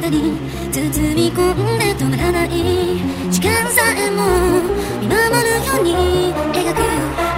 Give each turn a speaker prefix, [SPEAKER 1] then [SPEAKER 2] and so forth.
[SPEAKER 1] 中に包み込んで止まらない時間さえも見守るように描く